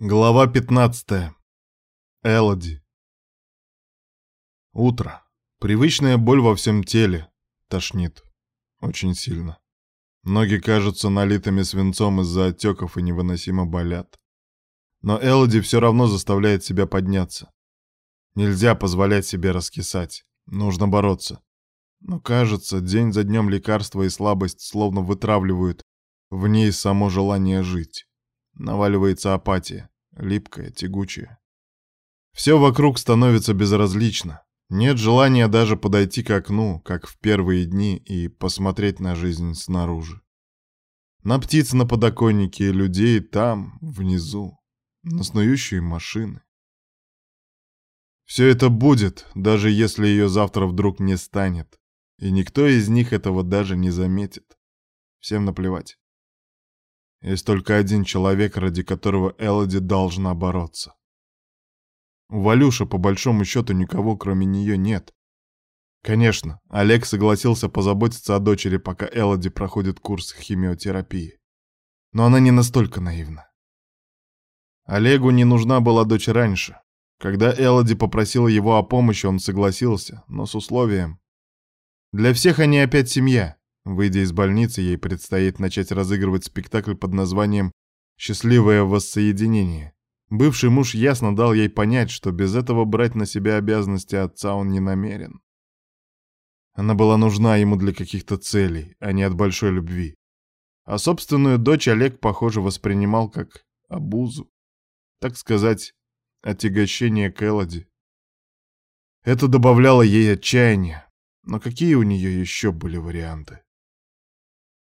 Глава 15. Элоди. Утро. Привычная боль во всем теле. Тошнит. Очень сильно. Ноги кажутся налитыми свинцом из-за отеков и невыносимо болят. Но Элоди все равно заставляет себя подняться. Нельзя позволять себе раскисать. Нужно бороться. Но кажется, день за днем лекарства и слабость словно вытравливают в ней само желание жить. Наваливается апатия, липкая, тягучая. Все вокруг становится безразлично. Нет желания даже подойти к окну, как в первые дни, и посмотреть на жизнь снаружи. На птиц на подоконнике, людей там, внизу, на снующие машины. Все это будет, даже если ее завтра вдруг не станет, и никто из них этого даже не заметит. Всем наплевать. Есть только один человек, ради которого Элоди должна бороться. У Валюши, по большому счету, никого, кроме нее, нет. Конечно, Олег согласился позаботиться о дочери, пока Элоди проходит курс химиотерапии. Но она не настолько наивна. Олегу не нужна была дочь раньше. Когда Элоди попросила его о помощи, он согласился, но с условием. Для всех они опять семья. Выйдя из больницы, ей предстоит начать разыгрывать спектакль под названием «Счастливое воссоединение». Бывший муж ясно дал ей понять, что без этого брать на себя обязанности отца он не намерен. Она была нужна ему для каких-то целей, а не от большой любви. А собственную дочь Олег, похоже, воспринимал как обузу. Так сказать, отягощение к Элоди. Это добавляло ей отчаяния. Но какие у нее еще были варианты?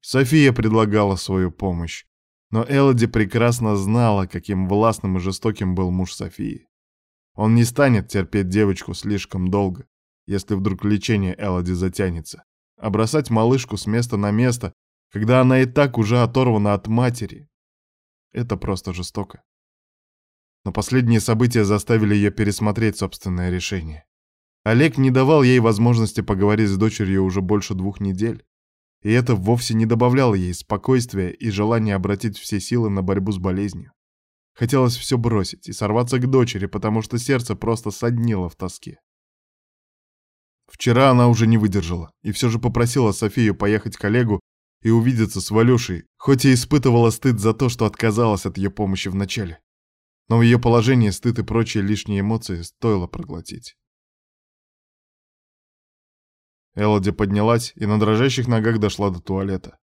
София предлагала свою помощь, но Элоди прекрасно знала, каким властным и жестоким был муж Софии. Он не станет терпеть девочку слишком долго, если вдруг лечение Элоди затянется, а бросать малышку с места на место, когда она и так уже оторвана от матери. Это просто жестоко. Но последние события заставили ее пересмотреть собственное решение. Олег не давал ей возможности поговорить с дочерью уже больше двух недель. И это вовсе не добавляло ей спокойствия и желания обратить все силы на борьбу с болезнью. Хотелось все бросить и сорваться к дочери, потому что сердце просто соднило в тоске. Вчера она уже не выдержала и все же попросила Софию поехать к коллегу и увидеться с Валюшей, хоть и испытывала стыд за то, что отказалась от ее помощи вначале. Но в ее положении стыд и прочие лишние эмоции стоило проглотить. Элоди поднялась и на дрожащих ногах дошла до туалета.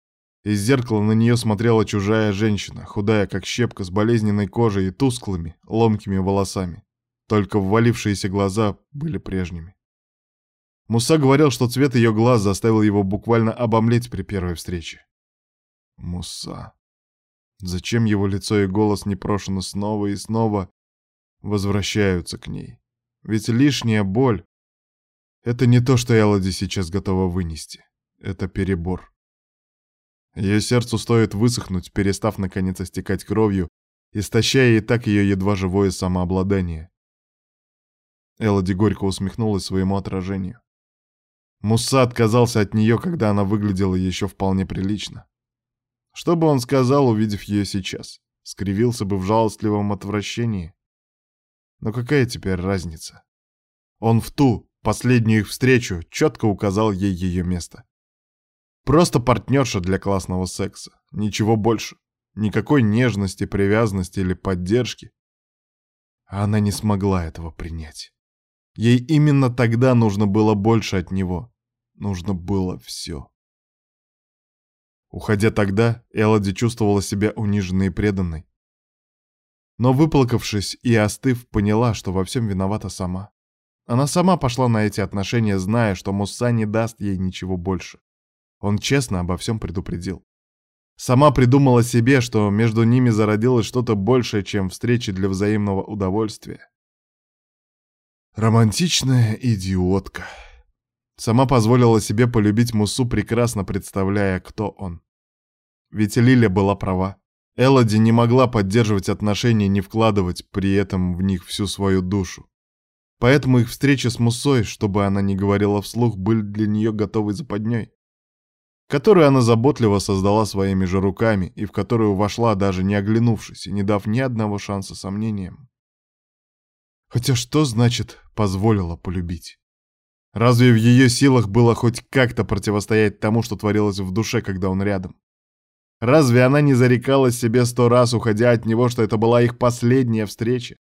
Из зеркала на нее смотрела чужая женщина, худая как щепка, с болезненной кожей и тусклыми, ломкими волосами. Только ввалившиеся глаза были прежними. Муса говорил, что цвет ее глаз заставил его буквально обомлеть при первой встрече. Муса. Зачем его лицо и голос непрошено снова и снова возвращаются к ней? Ведь лишняя боль это не то, что Элоди сейчас готова вынести. Это перебор. Ее сердцу стоит высохнуть, перестав наконец истекать кровью, истощая и так ее едва живое самообладание. Элоди горько усмехнулась своему отражению. Мусса отказался от нее, когда она выглядела еще вполне прилично. Что бы он сказал, увидев ее сейчас? Скривился бы в жалостливом отвращении? Но какая теперь разница? Он в ту, последнюю их встречу, четко указал ей ее место. Просто партнерша для классного секса. Ничего больше. Никакой нежности, привязанности или поддержки. Она не смогла этого принять. Ей именно тогда нужно было больше от него. Нужно было все. Уходя тогда, Элоди чувствовала себя униженной и преданной. Но выплакавшись и остыв, поняла, что во всем виновата сама. Она сама пошла на эти отношения, зная, что Мусса не даст ей ничего больше. Он честно обо всем предупредил. Сама придумала себе, что между ними зародилось что-то большее, чем встречи для взаимного удовольствия. Романтичная идиотка. Сама позволила себе полюбить Мусу, прекрасно представляя, кто он. Ведь Лиля была права. Элоди не могла поддерживать отношения не вкладывать при этом в них всю свою душу. Поэтому их встреча с Мусой, чтобы она не говорила вслух, были для нее готовой западней. которую она заботливо создала своими же руками и в которую вошла, даже не оглянувшись и не дав ни одного шанса сомнениям. Хотя что значит «позволила полюбить»? Разве в ее силах было хоть как-то противостоять тому, что творилось в душе, когда он рядом? Разве она не зарекалась себе сто раз, уходя от него, что это была их последняя встреча?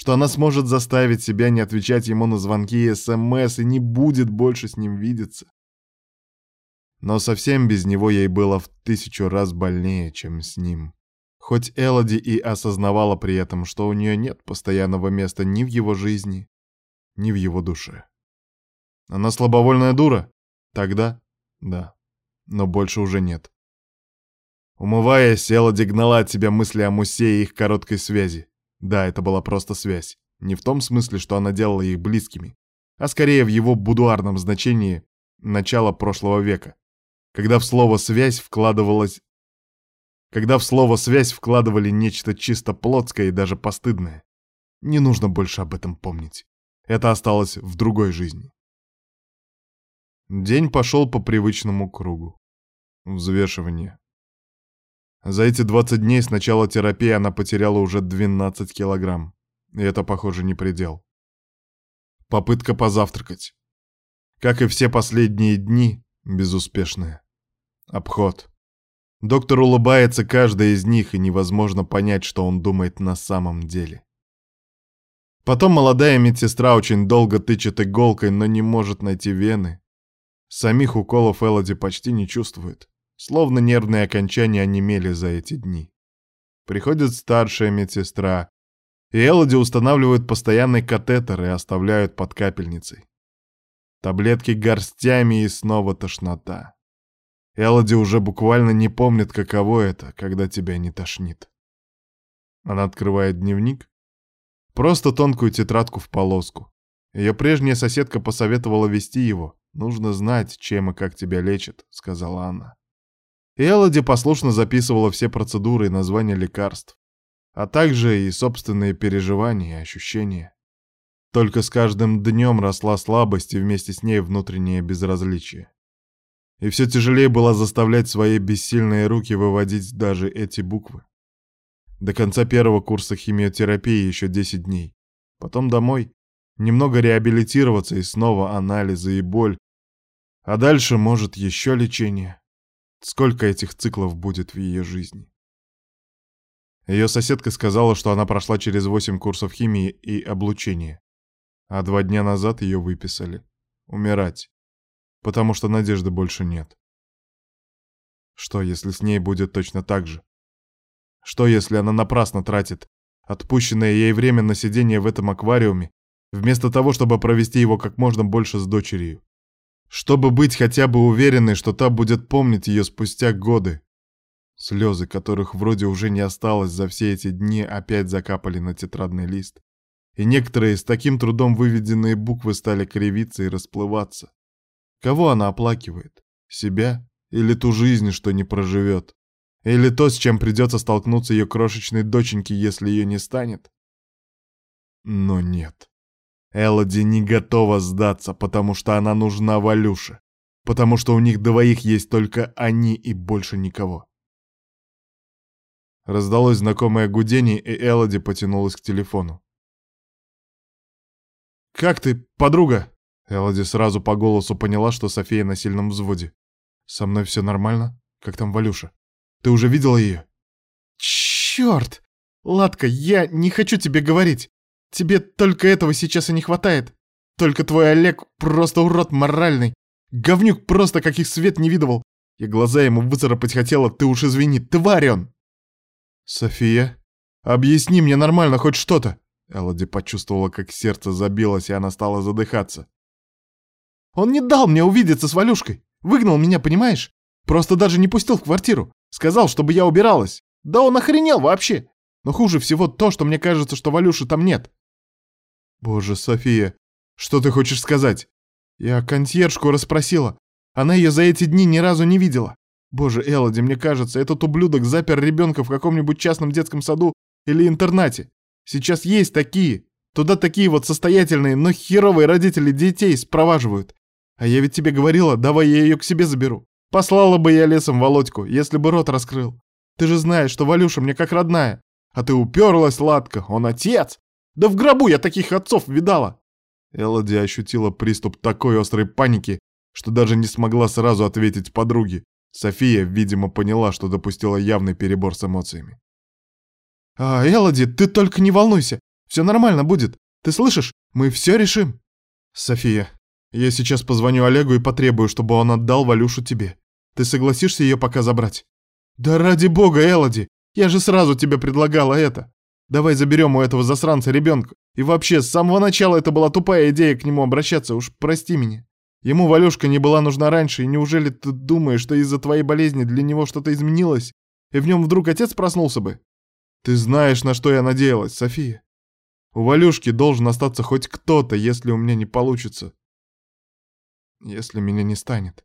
Что она сможет заставить себя не отвечать ему на звонки и СМС и не будет больше с ним видеться? Но совсем без него ей было в тысячу раз больнее, чем с ним. Хоть Элоди и осознавала при этом, что у нее нет постоянного места ни в его жизни, ни в его душе. Она слабовольная дура? Тогда да, но больше уже нет. Умываясь, Элоди гнала от себя мысли о Мусе и их короткой связи. Да, это была просто связь. Не в том смысле, что она делала их близкими, а скорее в его будуарном значении начала прошлого века, когда в слово «связь» вкладывалось когда в слово «связь» вкладывали нечто чисто плотское и даже постыдное. Не нужно больше об этом помнить. Это осталось в другой жизни. День пошел по привычному кругу. Взвешивание. За эти 20 дней с начала терапии она потеряла уже 12 килограмм. И это, похоже, не предел. Попытка позавтракать. Как и все последние дни, безуспешная. Обход. Доктор улыбается каждой из них, и невозможно понять, что он думает на самом деле. Потом молодая медсестра очень долго тычет иголкой, но не может найти вены. Самих уколов Элоди почти не чувствует. Словно нервные окончания онемели за эти дни. Приходит старшая медсестра, и Элоди устанавливают постоянный катетер и оставляют под капельницей. Таблетки горстями и снова тошнота. Элоди уже буквально не помнит, каково это, когда тебя не тошнит. Она открывает дневник. Просто тонкую тетрадку в полоску. Ее прежняя соседка посоветовала вести его. «Нужно знать, чем и как тебя лечат», — сказала она. Элоди послушно записывала все процедуры и названия лекарств, а также и собственные переживания и ощущения. Только с каждым днем росла слабость и вместе с ней внутреннее безразличие и все тяжелее было заставлять свои бессильные руки выводить даже эти буквы. До конца первого курса химиотерапии еще 10 дней. Потом домой, немного реабилитироваться и снова анализы и боль. А дальше, может, еще лечение. Сколько этих циклов будет в ее жизни? Ее соседка сказала, что она прошла через 8 курсов химии и облучения. А два дня назад ее выписали. Умирать потому что надежды больше нет. Что, если с ней будет точно так же? Что, если она напрасно тратит отпущенное ей время на сидение в этом аквариуме, вместо того, чтобы провести его как можно больше с дочерью? Чтобы быть хотя бы уверенной, что та будет помнить ее спустя годы. Слезы, которых вроде уже не осталось за все эти дни, опять закапали на тетрадный лист. И некоторые с таким трудом выведенные буквы стали кривиться и расплываться. Кого она оплакивает? Себя? Или ту жизнь, что не проживет? Или то, с чем придется столкнуться ее крошечной доченьке, если ее не станет? Но нет. Элоди не готова сдаться, потому что она нужна Валюше. Потому что у них двоих есть только они и больше никого. Раздалось знакомое гудение, и Элоди потянулась к телефону. «Как ты, подруга?» Элоди сразу по голосу поняла, что София на сильном взводе. «Со мной все нормально? Как там Валюша? Ты уже видела ее?» «Черт! Ладка, я не хочу тебе говорить. Тебе только этого сейчас и не хватает. Только твой Олег просто урод моральный. Говнюк просто каких свет не видывал. И глаза ему выцарапать хотела, ты уж извини, тварь он!» «София, объясни мне нормально хоть что-то!» Элоди почувствовала, как сердце забилось, и она стала задыхаться. Он не дал мне увидеться с Валюшкой. Выгнал меня, понимаешь? Просто даже не пустил в квартиру. Сказал, чтобы я убиралась. Да он охренел вообще. Но хуже всего то, что мне кажется, что Валюши там нет. Боже, София, что ты хочешь сказать? Я консьержку расспросила. Она ее за эти дни ни разу не видела. Боже, Элоди, мне кажется, этот ублюдок запер ребенка в каком-нибудь частном детском саду или интернате. Сейчас есть такие. Туда такие вот состоятельные, но херовые родители детей спроваживают. А я ведь тебе говорила, давай я ее к себе заберу. Послала бы я лесом Володьку, если бы рот раскрыл. Ты же знаешь, что Валюша мне как родная. А ты уперлась, Ладка, он отец. Да в гробу я таких отцов видала. Элоди ощутила приступ такой острой паники, что даже не смогла сразу ответить подруге. София, видимо, поняла, что допустила явный перебор с эмоциями. «А, Элоди, ты только не волнуйся, все нормально будет. Ты слышишь? Мы все решим». «София, я сейчас позвоню Олегу и потребую, чтобы он отдал Валюшу тебе. Ты согласишься ее пока забрать?» «Да ради бога, Элоди, я же сразу тебе предлагала это. Давай заберем у этого засранца ребенка. И вообще, с самого начала это была тупая идея к нему обращаться, уж прости меня. Ему Валюшка не была нужна раньше, и неужели ты думаешь, что из-за твоей болезни для него что-то изменилось, и в нем вдруг отец проснулся бы? Ты знаешь, на что я надеялась, София. У Валюшки должен остаться хоть кто-то, если у меня не получится. Если меня не станет.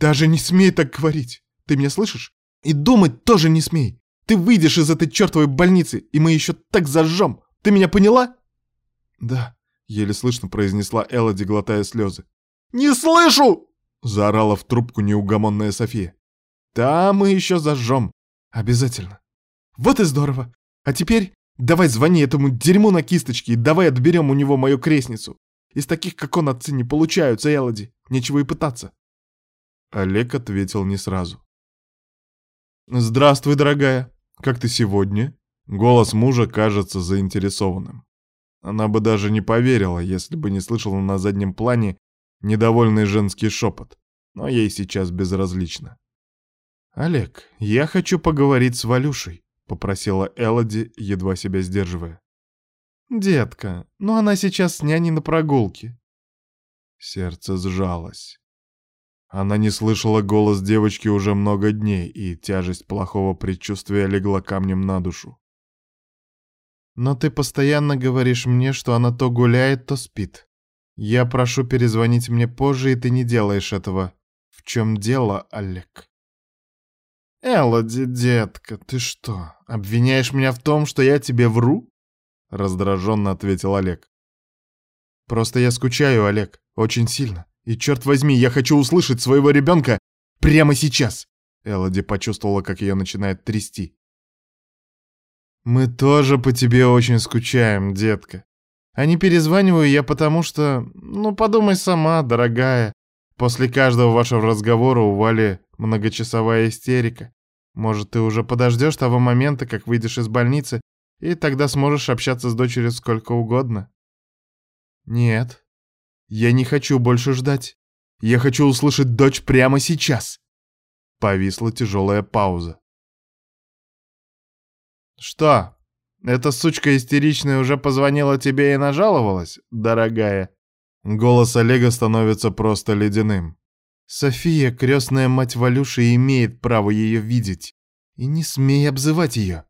Даже не смей так говорить. Ты меня слышишь? И думать тоже не смей. Ты выйдешь из этой чертовой больницы, и мы еще так зажжем. Ты меня поняла? Да, еле слышно произнесла Элоди, глотая слезы. Не слышу! Заорала в трубку неугомонная София. Да, мы еще зажжем. Обязательно. Вот и здорово. А теперь давай звони этому дерьму на кисточке и давай отберем у него мою крестницу. Из таких, как он, отцы не получаются, Элоди. Нечего и пытаться. Олег ответил не сразу. «Здравствуй, дорогая. Как ты сегодня?» Голос мужа кажется заинтересованным. Она бы даже не поверила, если бы не слышала на заднем плане недовольный женский шепот, но ей сейчас безразлично. «Олег, я хочу поговорить с Валюшей», — попросила Элоди, едва себя сдерживая. «Детка, ну она сейчас с няней на прогулке». Сердце сжалось. Она не слышала голос девочки уже много дней, и тяжесть плохого предчувствия легла камнем на душу. «Но ты постоянно говоришь мне, что она то гуляет, то спит. Я прошу перезвонить мне позже, и ты не делаешь этого. В чем дело, Олег?» «Элоди, детка, ты что, обвиняешь меня в том, что я тебе вру?» Раздраженно ответил Олег. «Просто я скучаю, Олег, очень сильно. И черт возьми, я хочу услышать своего ребенка прямо сейчас!» Элоди почувствовала, как ее начинает трясти. «Мы тоже по тебе очень скучаем, детка. А не перезваниваю я потому что... Ну, подумай сама, дорогая. После каждого вашего разговора у Вали многочасовая истерика. Может, ты уже подождешь того момента, как выйдешь из больницы, и тогда сможешь общаться с дочерью сколько угодно?» «Нет, я не хочу больше ждать. Я хочу услышать дочь прямо сейчас. Повисла тяжелая пауза. Что? Эта сучка истеричная уже позвонила тебе и нажаловалась, дорогая? Голос Олега становится просто ледяным. София, крестная мать Валюши, имеет право ее видеть. И не смей обзывать ее.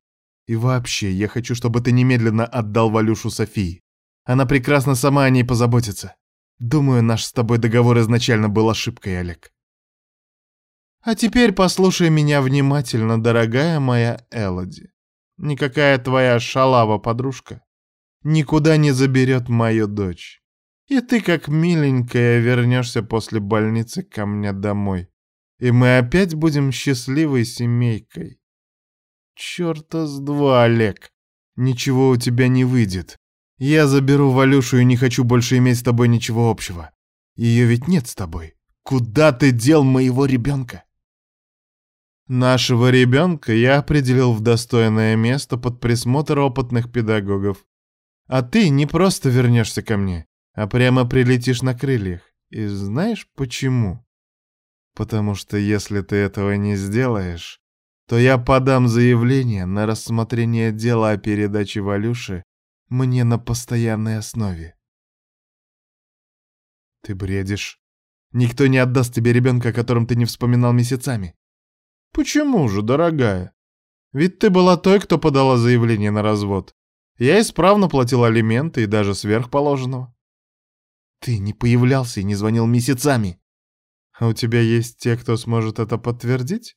И вообще, я хочу, чтобы ты немедленно отдал Валюшу Софии. Она прекрасно сама о ней позаботится. Думаю, наш с тобой договор изначально был ошибкой, Олег. А теперь послушай меня внимательно, дорогая моя Элоди. Никакая твоя шалава-подружка никуда не заберет мою дочь. И ты, как миленькая, вернешься после больницы ко мне домой. И мы опять будем счастливой семейкой. Чёрта с два, Олег. Ничего у тебя не выйдет. Я заберу Валюшу и не хочу больше иметь с тобой ничего общего. Ее ведь нет с тобой. Куда ты дел моего ребенка? Нашего ребенка я определил в достойное место под присмотр опытных педагогов. А ты не просто вернешься ко мне, а прямо прилетишь на крыльях. И знаешь почему? Потому что если ты этого не сделаешь, то я подам заявление на рассмотрение дела о передаче Валюши мне на постоянной основе. Ты бредишь. Никто не отдаст тебе ребенка, о котором ты не вспоминал месяцами. Почему же, дорогая? Ведь ты была той, кто подала заявление на развод. Я исправно платил алименты и даже сверхположенного. Ты не появлялся и не звонил месяцами. А у тебя есть те, кто сможет это подтвердить?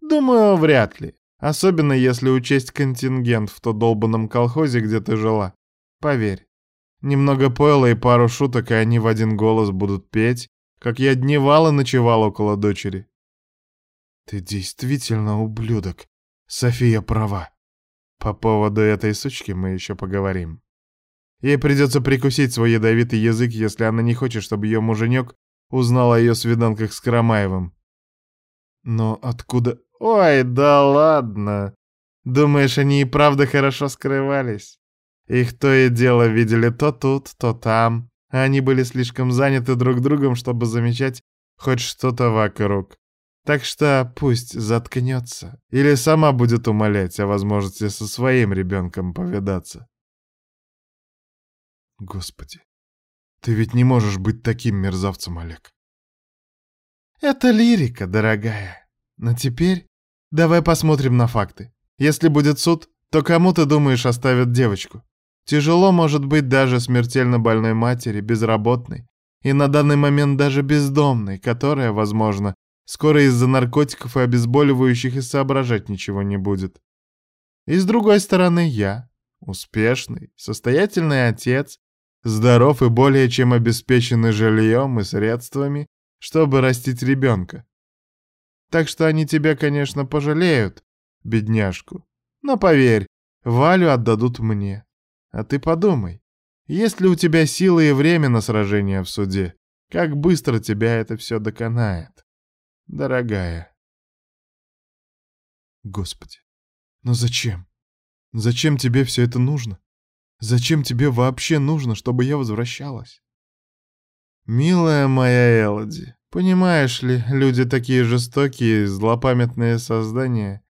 Думаю, вряд ли. Особенно если учесть контингент в то долбанном колхозе, где ты жила. Поверь, немного пойла и пару шуток, и они в один голос будут петь, как я дневал и ночевал около дочери. Ты действительно ублюдок. София права. По поводу этой сучки мы еще поговорим. Ей придется прикусить свой ядовитый язык, если она не хочет, чтобы ее муженек узнал о ее свиданках с Карамаевым. Но откуда... Ой, да ладно. Думаешь, они и правда хорошо скрывались? Их то и дело видели то тут, то там. Они были слишком заняты друг другом, чтобы замечать хоть что-то вокруг. Так что пусть заткнется. Или сама будет умолять о возможности со своим ребенком повидаться. Господи, ты ведь не можешь быть таким мерзавцем, Олег. Это лирика, дорогая. Но теперь давай посмотрим на факты. Если будет суд, то кому ты думаешь оставят девочку? Тяжело может быть даже смертельно больной матери, безработной, и на данный момент даже бездомной, которая, возможно, Скоро из-за наркотиков и обезболивающих и соображать ничего не будет. И с другой стороны я, успешный, состоятельный отец, здоров и более чем обеспеченный жильем и средствами, чтобы растить ребенка. Так что они тебя, конечно, пожалеют, бедняжку. Но поверь, Валю отдадут мне. А ты подумай, есть ли у тебя силы и время на сражение в суде? Как быстро тебя это все доконает? дорогая. Господи, но зачем? Зачем тебе все это нужно? Зачем тебе вообще нужно, чтобы я возвращалась? Милая моя Элоди, понимаешь ли, люди такие жестокие, злопамятные создания.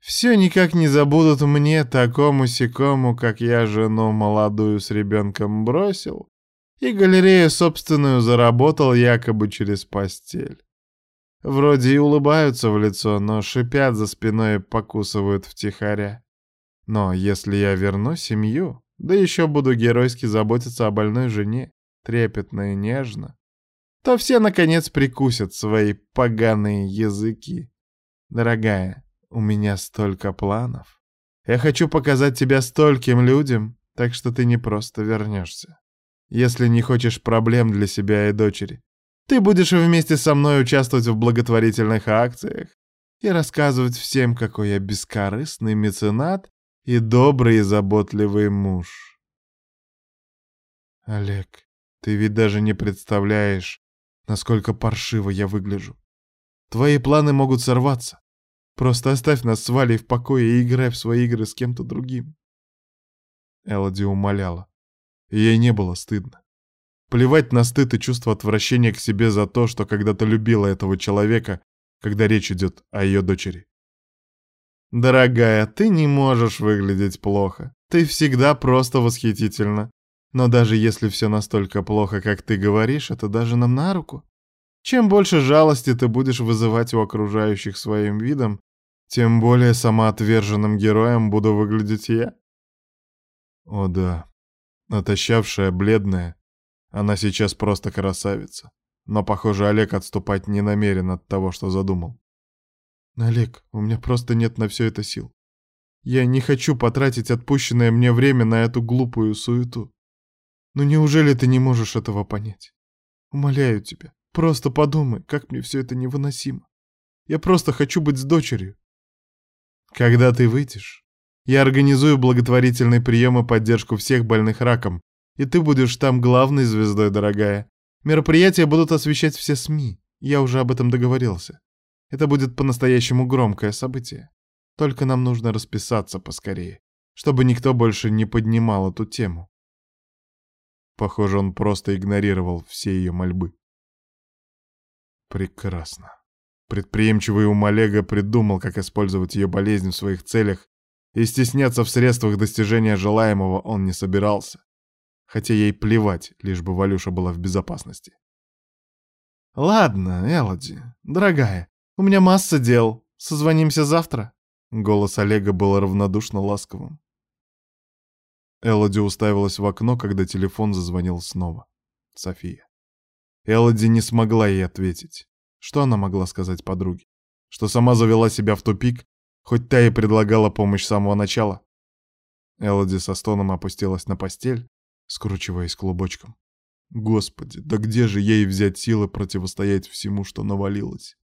Все никак не забудут мне, такому сикому, как я жену молодую с ребенком бросил, и галерею собственную заработал якобы через постель. Вроде и улыбаются в лицо, но шипят за спиной и покусывают втихаря. Но если я верну семью, да еще буду геройски заботиться о больной жене, трепетно и нежно, то все, наконец, прикусят свои поганые языки. Дорогая, у меня столько планов. Я хочу показать тебя стольким людям, так что ты не просто вернешься. Если не хочешь проблем для себя и дочери, ты будешь вместе со мной участвовать в благотворительных акциях и рассказывать всем, какой я бескорыстный меценат и добрый и заботливый муж. Олег, ты ведь даже не представляешь, насколько паршиво я выгляжу. Твои планы могут сорваться. Просто оставь нас с Валей в покое и играй в свои игры с кем-то другим. Элоди умоляла. ей не было стыдно. Плевать на стыд и чувство отвращения к себе за то, что когда-то любила этого человека, когда речь идет о ее дочери. «Дорогая, ты не можешь выглядеть плохо. Ты всегда просто восхитительна. Но даже если все настолько плохо, как ты говоришь, это даже нам на руку. Чем больше жалости ты будешь вызывать у окружающих своим видом, тем более самоотверженным героем буду выглядеть я». О да, отощавшая, бледная, она сейчас просто красавица. Но, похоже, Олег отступать не намерен от того, что задумал. «Олег, у меня просто нет на все это сил. Я не хочу потратить отпущенное мне время на эту глупую суету. Но неужели ты не можешь этого понять? Умоляю тебя, просто подумай, как мне все это невыносимо. Я просто хочу быть с дочерью. Когда ты выйдешь, я организую благотворительный прием и поддержку всех больных раком, и ты будешь там главной звездой, дорогая. Мероприятия будут освещать все СМИ. Я уже об этом договорился. Это будет по-настоящему громкое событие. Только нам нужно расписаться поскорее, чтобы никто больше не поднимал эту тему. Похоже, он просто игнорировал все ее мольбы. Прекрасно. Предприимчивый ум Олега придумал, как использовать ее болезнь в своих целях, и стесняться в средствах достижения желаемого он не собирался хотя ей плевать, лишь бы Валюша была в безопасности. «Ладно, Элоди, дорогая, у меня масса дел. Созвонимся завтра?» Голос Олега был равнодушно ласковым. Элоди уставилась в окно, когда телефон зазвонил снова. София. Элоди не смогла ей ответить. Что она могла сказать подруге? Что сама завела себя в тупик, хоть та и предлагала помощь с самого начала? Элоди со стоном опустилась на постель, скручиваясь клубочком. Господи, да где же ей взять силы противостоять всему, что навалилось?